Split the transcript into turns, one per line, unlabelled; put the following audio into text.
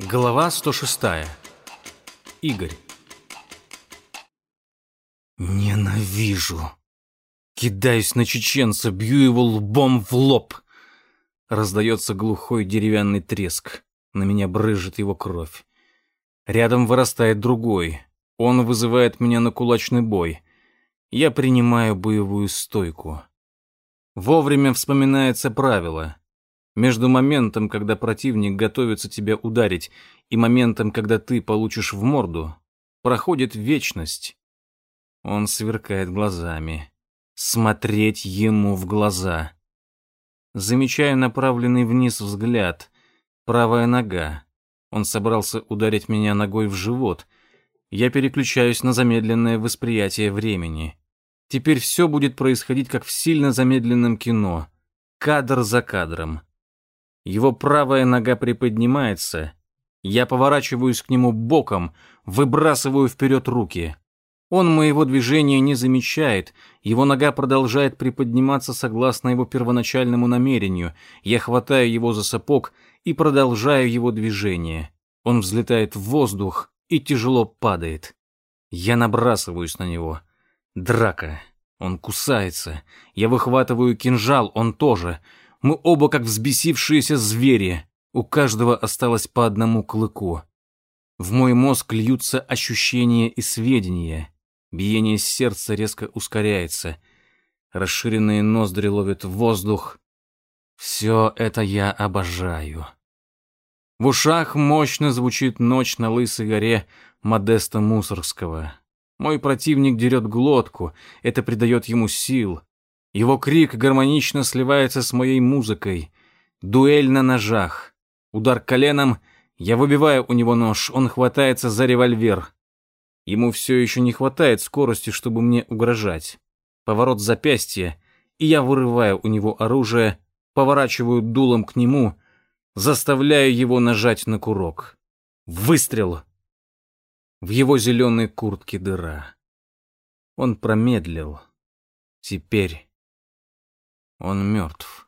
Глава 106. Игорь. Ненавижу. Кидаюсь на чеченца, бью его лбом в лоб. Раздается глухой деревянный треск. На меня брызжет его кровь. Рядом вырастает другой. Он вызывает меня на кулачный бой. Я принимаю боевую стойку. Вовремя вспоминается правило. Между моментом, когда противник готовится тебя ударить, и моментом, когда ты получишь в морду, проходит вечность. Он сверкает глазами. Смотреть ему в глаза. Замечаю направленный вниз взгляд. Правая нога. Он собрался ударить меня ногой в живот. Я переключаюсь на замедленное восприятие времени. Теперь все будет происходить, как в сильно замедленном кино. Кадр за кадром. Его правая нога приподнимается. Я поворачиваюсь к нему боком, выбрасываю вперед руки. Он моего движения не замечает, его нога продолжает приподниматься согласно его первоначальному намерению. Я хватаю его за сапог и продолжаю его движение. Он взлетает в воздух и тяжело падает. Я набрасываюсь на него. Драка. Он кусается. Я выхватываю кинжал, он тоже. Мы оба как взбесившиеся звери. У каждого осталось по одному клыку. В мой мозг льются ощущения и сведения. Биение сердца резко ускоряется. Расширенные ноздри ловят воздух. Все это я обожаю. В ушах мощно звучит ночь на Лысой горе Модеста Мусоргского. Мой противник дерет глотку, это придает ему сил. Его крик гармонично сливается с моей музыкой. Дуэль на ножах. Удар коленом, я выбиваю у него нож, он хватается за револьвер. Ему все еще не хватает скорости, чтобы мне угрожать. Поворот запястья, и я вырываю у него оружие, поворачиваю дулом к нему, заставляю его нажать на курок. Выстрел! В его зеленой куртке дыра. Он промедлил. Теперь он мертв.